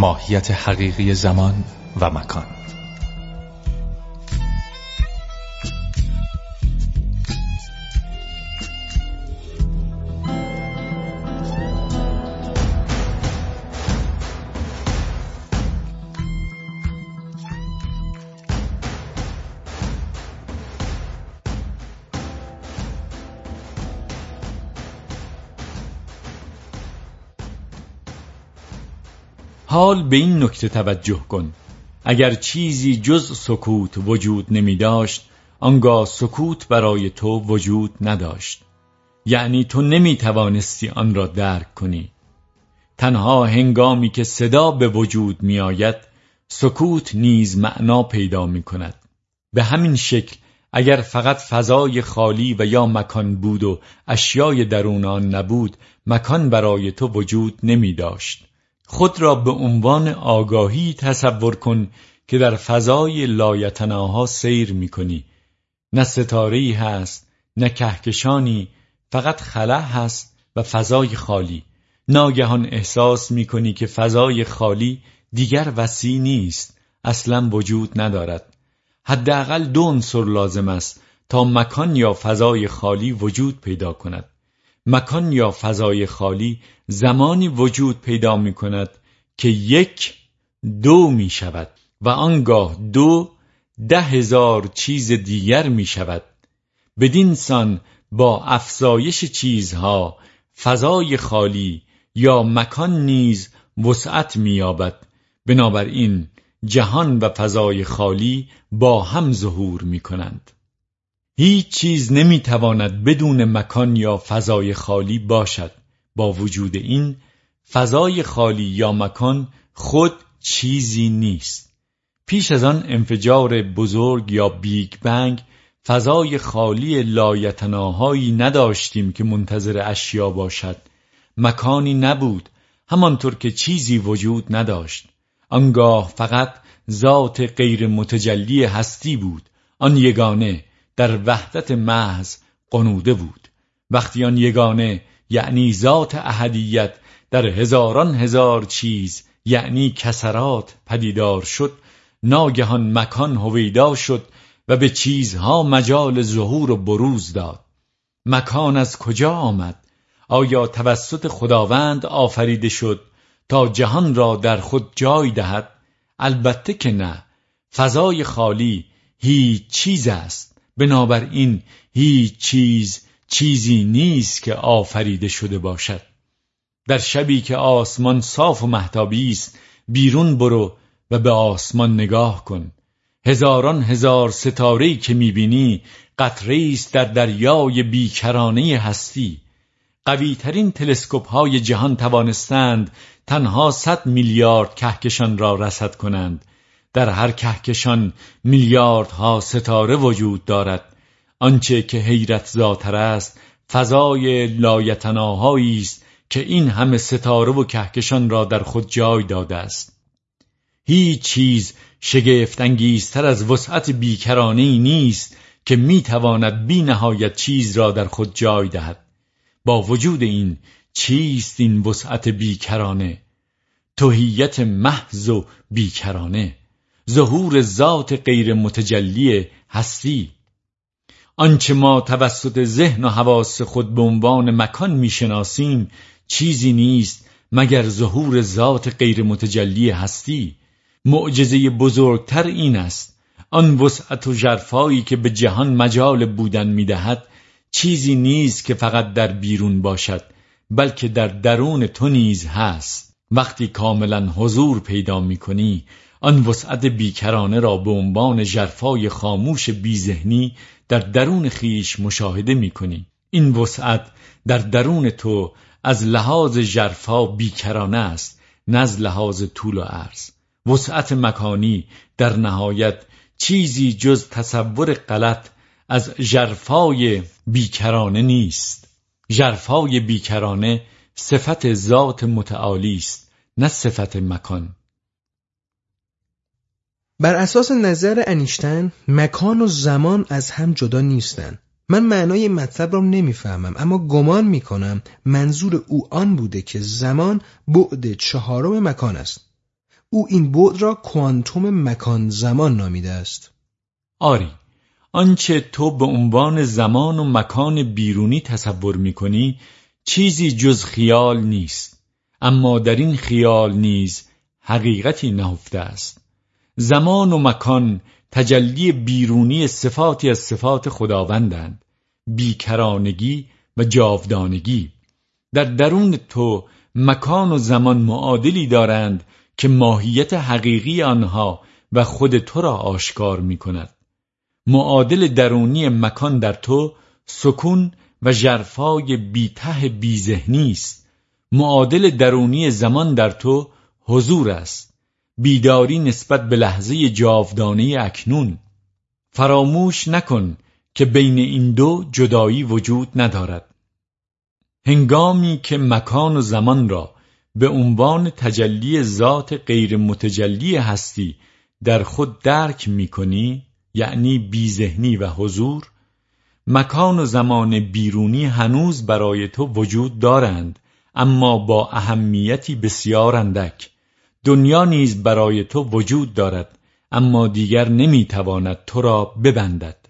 ماهیت حقیقی زمان و مکان. حال به این نکته توجه کن. اگر چیزی جز سکوت وجود نمی داشت آنگاه سکوت برای تو وجود نداشت. یعنی تو نمی توانستی آن را درک کنی. تنها هنگامی که صدا به وجود می آید سکوت نیز معنا پیدا می کند. به همین شکل اگر فقط فضای خالی و یا مکان بود و اشیای درون آن نبود مکان برای تو وجود نمی داشت. خود را به عنوان آگاهی تصور کن که در فضای لایتناها سیر می کنی نه ستاره هست نه کهکشانی فقط خلا هست و فضای خالی. ناگهان احساس می کنی که فضای خالی دیگر وسیع نیست اصلا وجود ندارد. حداقل دو عنصر لازم است تا مکان یا فضای خالی وجود پیدا کند. مکان یا فضای خالی زمانی وجود پیدا می کند که یک دو می شود و آنگاه دو ده هزار چیز دیگر می شود بدین سان با افزایش چیزها فضای خالی یا مکان نیز وسعت مییابد. بنابراین جهان و فضای خالی با هم ظهور می کنند هیچ چیز نمی‌تواند بدون مکان یا فضای خالی باشد. با وجود این فضای خالی یا مکان خود چیزی نیست. پیش از آن انفجار بزرگ یا Big Bang فضای خالی لایتناهایی نداشتیم که منتظر اشیا باشد. مکانی نبود همانطور که چیزی وجود نداشت. آنگاه فقط ذات غیر متجلی هستی بود. آن یگانه در وحدت محض قنوده بود. وقتی آن یگانه یعنی ذات احدیت در هزاران هزار چیز یعنی کسرات پدیدار شد ناگهان مکان هویدا شد و به چیزها مجال ظهور و بروز داد. مکان از کجا آمد؟ آیا توسط خداوند آفریده شد تا جهان را در خود جای دهد؟ البته که نه. فضای خالی هیچ چیز است. بنابراین هیچ چیز چیزی نیست که آفریده شده باشد. در شبی که آسمان صاف و محتابی است بیرون برو و به آسمان نگاه کن. هزاران هزار ستاره‌ای که می‌بینی قطره است در دریای بیکرانه هستی. قویترین تلسکوپ های جهان توانستند تنها صد میلیارد کهکشان را رصد کنند. در هر کهکشان میلیاردها ستاره وجود دارد. آنچه که حیرت زاتر است فضای لایتناهایی است که این همه ستاره و کهکشان را در خود جای داده است. هیچ چیز شگفت انگیزتر از وسعت بیکرانه نیست که می‌تواند بی نهایت چیز را در خود جای دهد. با وجود این چیست این وسعت بیکرانه؟ توهیت محض و بیکرانه. ظهور ذات غیر متجلی هستی. آنچه ما توسط ذهن و حواس خود به عنوان مکان می‌شناسیم چیزی نیست مگر ظهور ذات غیر متجلی هستی. معجزه بزرگتر این است. آن وسعت و جرفایی که به جهان مجال بودن می‌دهد چیزی نیست که فقط در بیرون باشد بلکه در درون تو نیز هست. وقتی کاملا حضور پیدا می کنی آن وسعت بیکرانه را به عنوان جرفای خاموش بیذهنی در درون خیش مشاهده می کنی. این وسعت در درون تو از لحاظ جرفا بیکرانه است نه از لحاظ طول و عرض. وسعت مکانی در نهایت چیزی جز تصور غلط از جرفای بیکرانه نیست. جرفای بیکرانه صفت ذات متعالی است نه صفت مکان. بر اساس نظر انیشتن مکان و زمان از هم جدا نیستند. من معنای مطلب را نمی‌فهمم اما گمان می‌کنم منظور او آن بوده که زمان بعد چهارم مکان است. او این بعد را کوانتوم مکان زمان نامیده است. آری آنچه تو به عنوان زمان و مکان بیرونی تصور می کنی چیزی جز خیال نیست. اما در این خیال نیز حقیقتی نهفته است. زمان و مکان تجلی بیرونی صفاتی از صفات خداوندند بیکرانگی و جاودانگی. در درون تو مکان و زمان معادلی دارند که ماهیت حقیقی آنها و خود تو را آشکار می کند معادل درونی مکان در تو سکون و جرفای بیته بیذهنی است. معادل درونی زمان در تو حضور است. بیداری نسبت به لحظه جاودانه اکنون. فراموش نکن که بین این دو جدایی وجود ندارد. هنگامی که مکان و زمان را به عنوان تجلی ذات غیر متجلی هستی در خود درک می کنی یعنی بیذهنی و حضور مکان و زمان بیرونی هنوز برای تو وجود دارند اما با اهمیتی بسیار اندک. دنیا نیز برای تو وجود دارد اما دیگر نمی‌تواند تو را ببندد.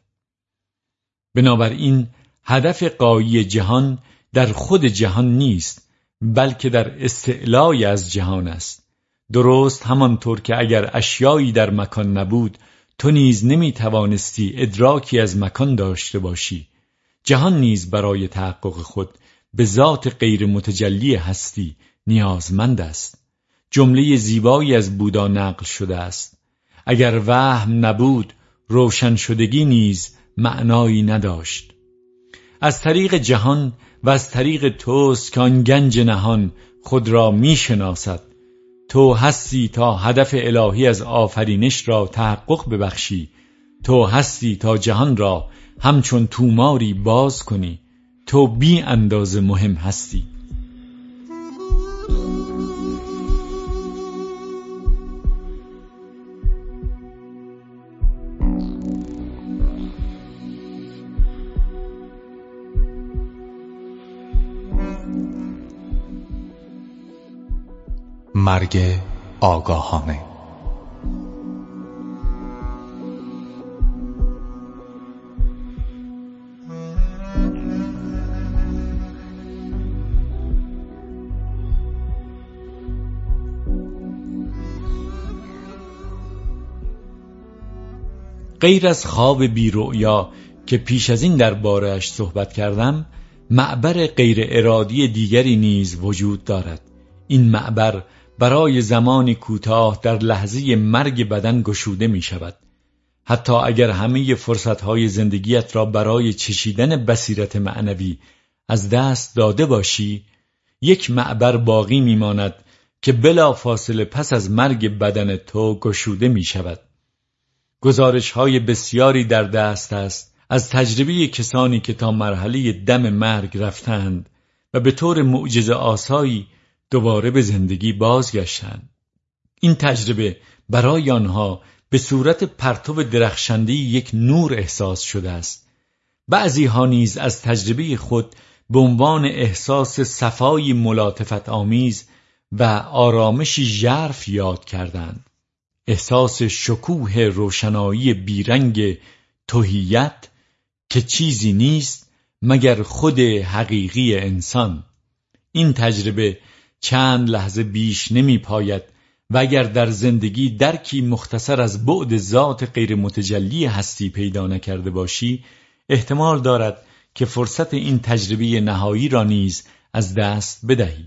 بنابراین هدف قایی جهان در خود جهان نیست بلکه در استعلای از جهان است. درست همانطور که اگر اشیایی در مکان نبود تو نیز نمی توانستی ادراکی از مکان داشته باشی. جهان نیز برای تحقق خود به ذات غیر متجلی هستی نیازمند است. جمله زیبایی از بودا نقل شده است. اگر وهم نبود روشن شدگی نیز معنایی نداشت. از طریق جهان و از طریق توست که آن گنج نهان خود را می‌شناسد. تو هستی تا هدف الهی از آفرینش را تحقق ببخشی. تو هستی تا جهان را همچون توماری باز کنی. تو بی اندازه مهم هستی. مرگ آگاهانه. غیر از خواب بیرؤیا که پیش از این دربارهاش صحبت کردم معبر غیر ارادی دیگری نیز وجود دارد. این معبر برای زمانی کوتاه در لحظه مرگ بدن گشوده می شود حتی اگر همه فرصتهای زندگیت را برای چشیدن بصیرت معنوی از دست داده باشی یک معبر باقی میماند که بلا فاصله پس از مرگ بدن تو گشوده می شود گزارش های بسیاری در دست است از تجربه کسانی که تا مرحله دم مرگ رفتند و به طور معجزه آسایی دوباره به زندگی بازگشتند. این تجربه برای آنها به صورت پرتو درخشنده یک نور احساس شده است. بعضی ها نیز از تجربه خود به عنوان احساس صفایی ملاطفت آمیز و آرامشی ژرف یاد کردند. احساس شکوه روشنایی بیرنگ توهیت که چیزی نیست مگر خود حقیقی انسان. این تجربه چند لحظه بیش نمی پاید و اگر در زندگی درکی مختصر از بعد ذات غیر متجلی هستی پیدا نکرده باشی احتمال دارد که فرصت این تجربه نهایی را نیز از دست بدهی.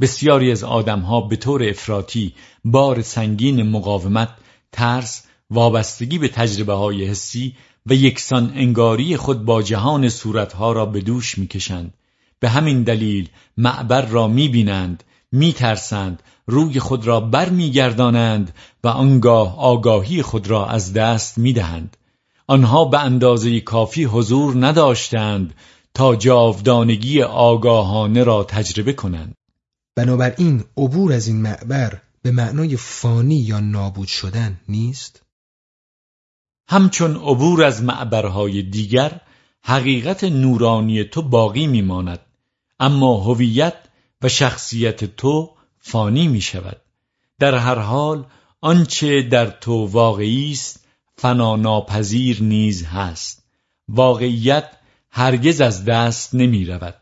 بسیاری از آدمها به طور افراطی بار سنگین مقاومت، ترس، وابستگی به تجربه های حسی و یکسان انگاری خود با جهان صورتها را به دوش می‌کشند. به همین دلیل معبر را می‌بینند میترسند روی خود را برمیگردانند و آنگاه آگاهی خود را از دست می‌دهند. آنها به اندازه کافی حضور نداشتند تا جاودانگی آگاهانه را تجربه کنند. بنابراین عبور از این معبر به معنای فانی یا نابود شدن نیست؟ همچون عبور از معبرهای دیگر حقیقت نورانی تو باقی میماند. اما هویت و شخصیت تو فانی می شود در هر حال آنچه در تو واقعی است فنا ناپذیر نیز هست. واقعیت هرگز از دست نمی رود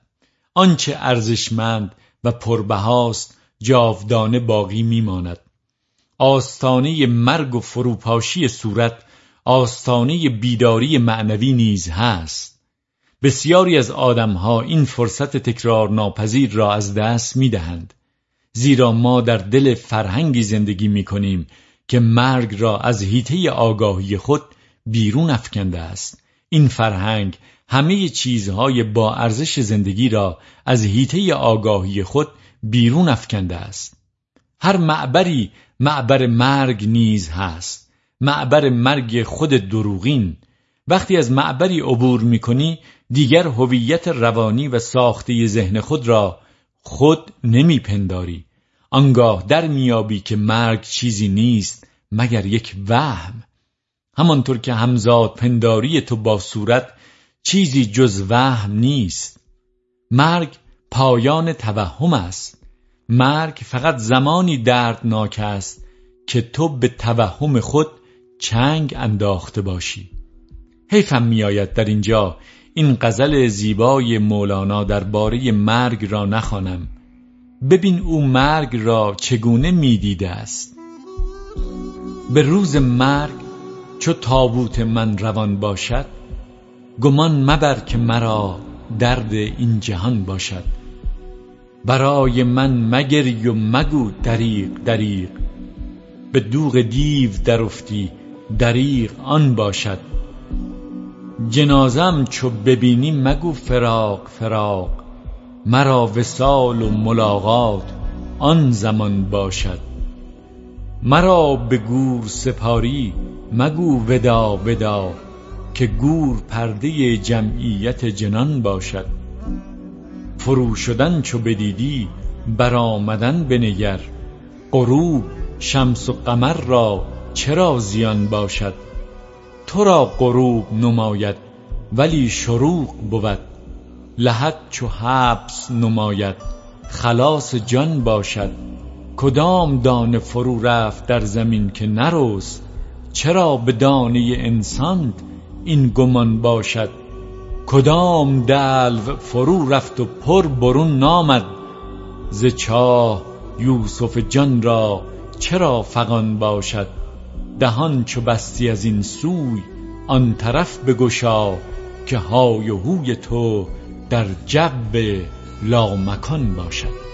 آنچه ارزشمند و پربهاست جاودانه باقی میماند. آستانه مرگ و فروپاشی صورت آستانه بیداری معنوی نیز هست. بسیاری از آدمها این فرصت تکرار ناپذیر را از دست می‌دهند. زیرا ما در دل فرهنگی زندگی می کنیم که مرگ را از هیته آگاهی خود بیرون افکنده است. این فرهنگ همه چیزهای با ارزش زندگی را از هیته آگاهی خود بیرون افکنده است. هر معبری معبر مرگ نیز هست. معبر مرگ خود دروغین. وقتی از معبری عبور می‌کنی دیگر هویت روانی و ساخته ذهن خود را خود نمیپنداری. آنگاه در میابی که مرگ چیزی نیست مگر یک وهم. همانطور که همزاد پنداری تو با صورت چیزی جز وهم نیست. مرگ پایان توهم است. مرگ فقط زمانی دردناک است که تو به توهم خود چنگ انداخته باشی. حیفم میآید در اینجا. این غزل زیبای مولانا درباره مرگ را نخوانم. ببین او مرگ را چگونه می‌دیده است. به روز مرگ چو تابوت من روان باشد گمان مبر که مرا درد این جهان باشد. برای من مگری و مگو دریق دریق به دوغ دیو درفتی دریق آن باشد. جنازم چو ببینی مگو فراق فراق. مرا وسال و ملاقات آن زمان باشد. مرا به گور سپاری مگو ودا ودا که گور پرده جمعیت جنان باشد. فرو شدن چو بدیدی برآمدن بنگر. غروب شمس و قمر را چرا زیان باشد؟ تو را غروب نماید ولی شروق بود. لحد چو حبس نماید خلاص جان باشد. کدام دانه فرو رفت در زمین که نرست؟ چرا به دانه انسان این گمان باشد؟ کدام دلو فرو رفت و پر برون نامد؟ ز چاه یوسف جان را چرا فغان باشد؟ دهان چو بستی از این سوی آن طرف بگشا که های و هوی تو در جو لامکان باشد.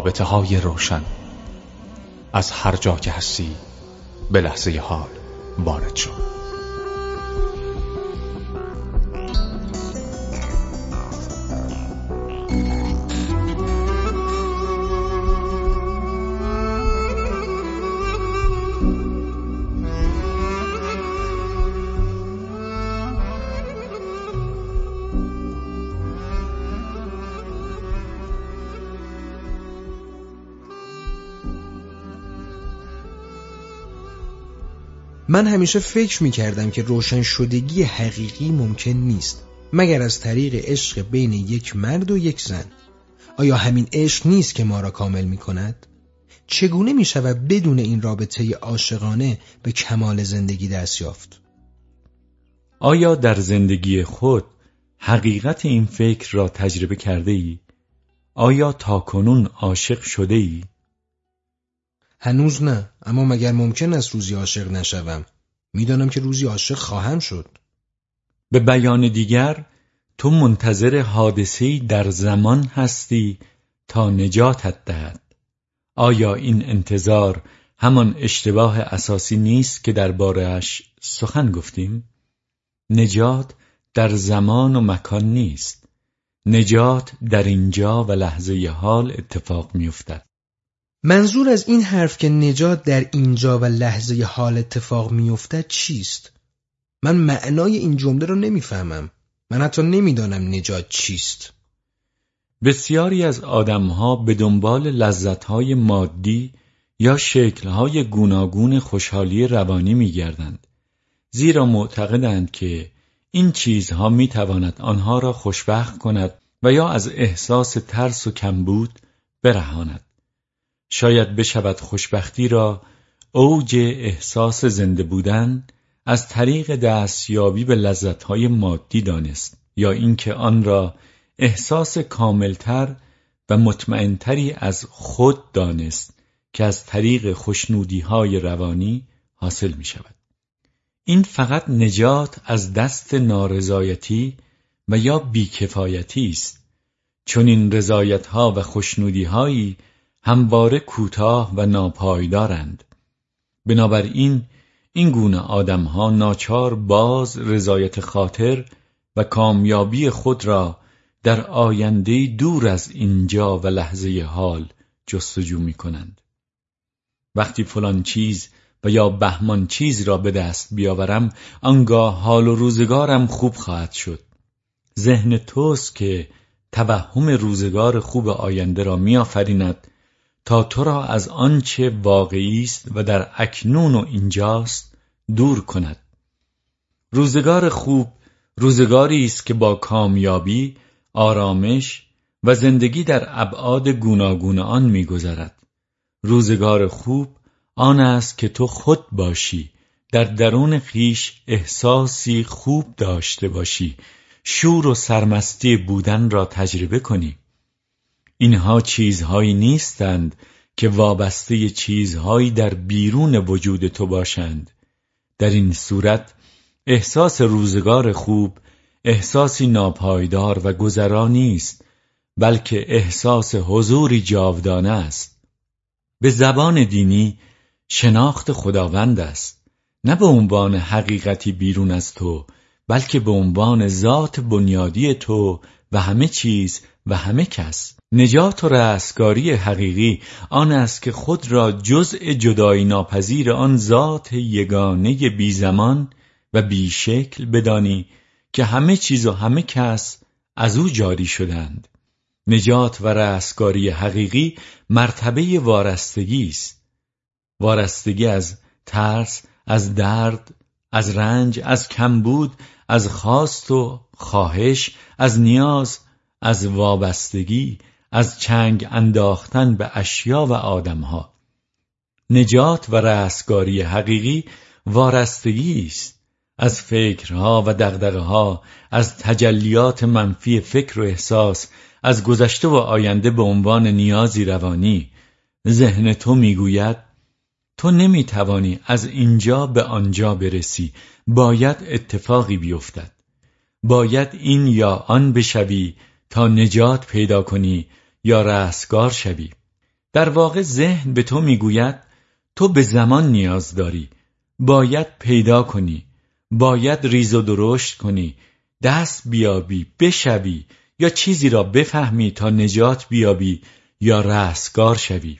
رابطه های روشن. از هر جا که هستی به لحظه حال وارد شد من همیشه فکر می کردم که روشن شدگی حقیقی ممکن نیست مگر از طریق عشق بین یک مرد و یک زن آیا همین عشق نیست که ما را کامل می کند؟ چگونه می شود بدون این رابطه عاشقانه به کمال زندگی دست یافت؟ آیا در زندگی خود حقیقت این فکر را تجربه کرده ای؟ آیا تا کنون عاشق شده ای؟ هنوز نه اما مگر ممکن است روزی عاشق نشوم؟ می‌دانم که روزی عاشق خواهم شد. به بیان دیگر تو منتظر حادثه‌ای در زمان هستی تا نجاتت دهد. آیا این انتظار همان اشتباه اساسی نیست که دربارهاش سخن گفتیم؟ نجات در زمان و مکان نیست. نجات در اینجا و لحظه حال اتفاق میافتد. منظور از این حرف که نجات در اینجا و لحظه حال اتفاق میافتد چیست؟ من معنای این جمله رو نمی‌فهمم. من حتی نمی‌دانم نجات چیست. بسیاری از آدمها به دنبال لذتهای مادی یا شکلهای گوناگون خوشحالی روانی میگردند زیرا معتقدند که این چیزها می‌تواند آنها را خوشبخت کند و یا از احساس ترس و کمبود برهاند. شاید بشود خوشبختی را اوج احساس زنده بودن از طریق دستیابی به لذتهای مادی دانست یا اینکه آن را احساس کاملتر و مطمئنتری از خود دانست که از طریق خوشنودی های روانی حاصل می شود. این فقط نجات از دست نارضایتی و یا بیکفایتی است چون این رضایت ها و خوشنودی هایی همواره کوتاه و ناپایدارند بنابراین این گونه آدم ها ناچار باز رضایت خاطر و کامیابی خود را در آینده دور از اینجا و لحظه حال جستجو می کنند. وقتی فلان چیز و یا بهمان چیز را به دست بیاورم آنگاه حال و روزگارم خوب خواهد شد ذهن توست که توهم روزگار خوب آینده را میآفریند تا تو را از آنچه واقعی است و در اکنون و اینجاست دور کند. روزگار خوب روزگاری است که با کامیابی آرامش و زندگی در ابعاد گوناگون آن میگذرد. روزگار خوب آن است که تو خود باشی در درون خیش احساسی خوب داشته باشی شور و سرمستی بودن را تجربه کنی. اینها چیزهایی نیستند که وابسته چیزهایی در بیرون وجود تو باشند. در این صورت احساس روزگار خوب احساسی ناپایدار و گذرانی است بلکه احساس حضوری جاودانه است. به زبان دینی شناخت خداوند است نه به عنوان حقیقتی بیرون از تو بلکه به عنوان ذات بنیادی تو و همه چیز و همه کس. نجات و رستگاری حقیقی آن است که خود را جزء جدایی ناپذیر آن ذات یگانه بی زمان و بی شکل بدانی که همه چیز و همه کس از او جاری شدند. نجات و رستگاری حقیقی مرتبه وارستگی است. وارستگی از ترس از درد از رنج از کمبود از خواست و خواهش از نیاز از وابستگی از چنگ انداختن به اشیا و آدمها. نجات و رستگاری حقیقی وارستگی است. از فکرها و دغدغه‌ها از تجلیات منفی فکر و احساس از گذشته و آینده به عنوان نیازی روانی. ذهن تو می‌گوید تو نمی‌توانی از اینجا به آنجا برسی. باید اتفاقی بیفتد. باید این یا آن بشوی تا نجات پیدا کنی یا رستگار شوی. در واقع ذهن به تو می‌گوید تو به زمان نیاز داری. باید پیدا کنی. باید ریز و درشت کنی. دست بیابی بشوی یا چیزی را بفهمی تا نجات بیابی یا رستگار شوی.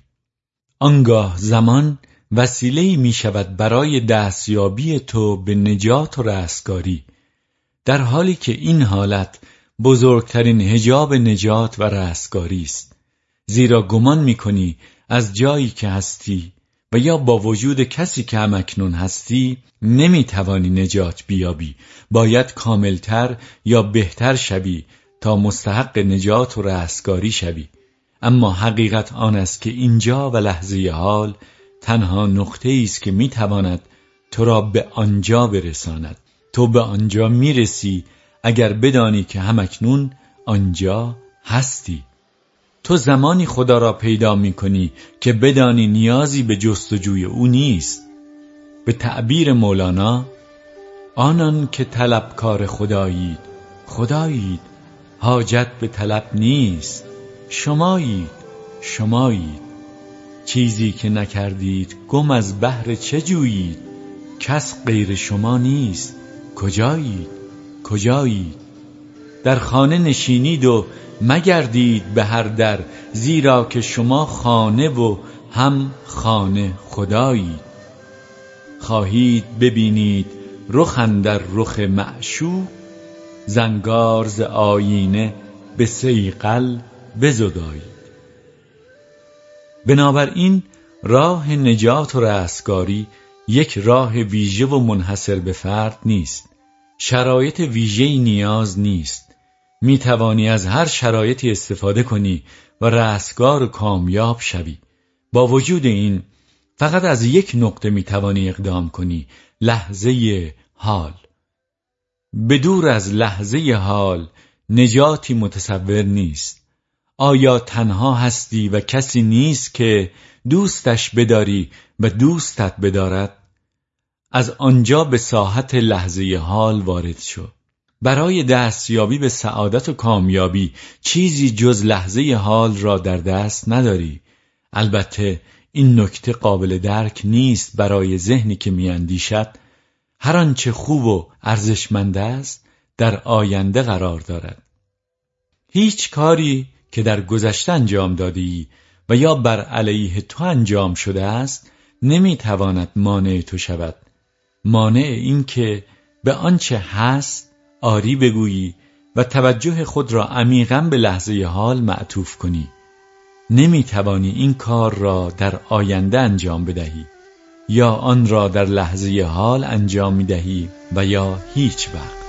آنگاه زمان وسیله می شود برای دستیابی تو به نجات و رستگاری. در حالی که این حالت بزرگترین هجاب نجات و رستگاری است. زیرا گمان می کنی از جایی که هستی و یا با وجود کسی که همکنون هستی نمی توانی نجات بیابی. باید کاملتر یا بهتر شوی تا مستحق نجات و رستگاری شوی. اما حقیقت آن است که اینجا و لحظه حال تنها نقطه است که می‌تواند تو را به آنجا برساند. تو به آنجا می‌رسی اگر بدانی که همکنون آنجا هستی. تو زمانی خدا را پیدا می کنی که بدانی نیازی به جستجوی او نیست. به تعبیر مولانا آنان که طلبکار خدایید خدایید حاجت به طلب نیست. شمایید شمایید. چیزی که نکردید گم از بحر چه جویید؟ کس غیر شما نیست. کجایید؟ کجایید در خانه نشینید و مگردید به هر در زیرا که شما خانه و هم خانه خدایید خواهید ببینید رخ در رخ معشوق زنگار ز آینه به سیقل بزدایید بنابراین راه نجات و رستگاری یک راه ویژه و منحصر به فرد نیست. شرایط ویژه‌ای نیاز نیست. می توانی از هر شرایطی استفاده کنی و رستگار و کامیاب شوی. با وجود این فقط از یک نقطه می توانی اقدام کنی. لحظه حال. بدور از لحظه حال نجاتی متصور نیست. آیا تنها هستی و کسی نیست که دوستش بداری و دوستت بدارد؟ از آنجا به ساحت لحظه حال وارد شو. برای دستیابی به سعادت و کامیابی چیزی جز لحظه حال را در دست نداری. البته این نکته قابل درک نیست برای ذهنی که میاندیشد. هر آنچه خوب و ارزشمند است در آینده قرار دارد. هیچ کاری که در گذشته انجام دادی و یا بر علیه تو انجام شده است نمی‌تواند مانع تو شود. مانع این که به آنچه هست آری بگویی و توجه خود را عمیقا به لحظه حال معطوف کنی. نمی توانی این کار را در آینده انجام بدهی یا آن را در لحظه حال انجام می دهی و یا هیچ وقت.